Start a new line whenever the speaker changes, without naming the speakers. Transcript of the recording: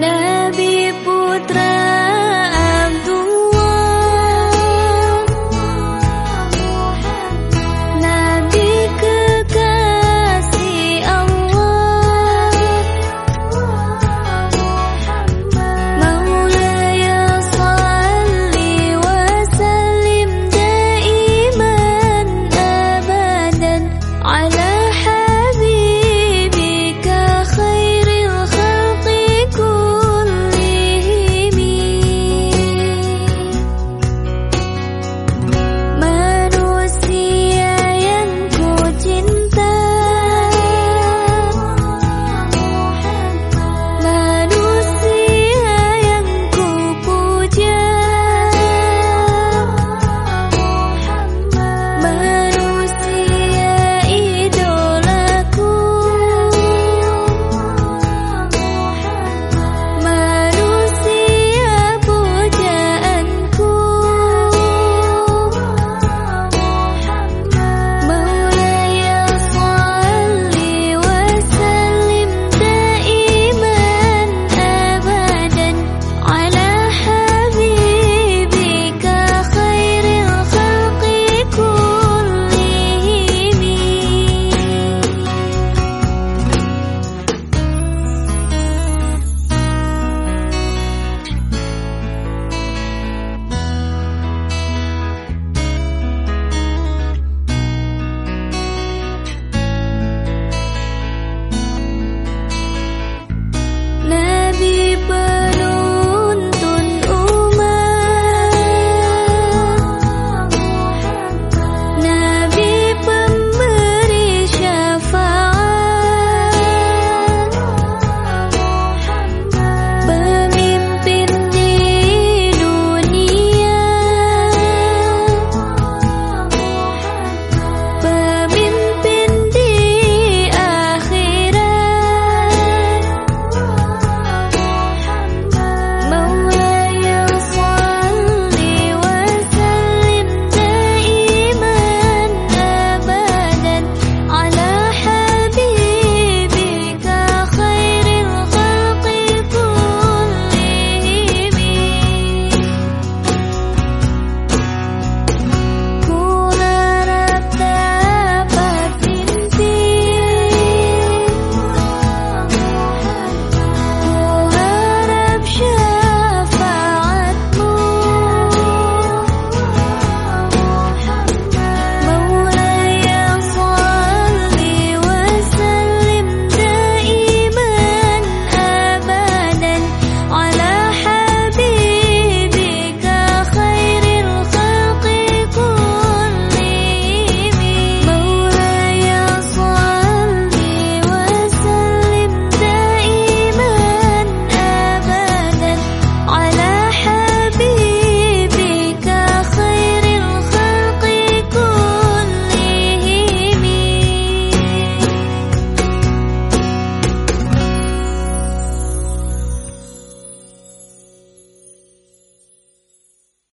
now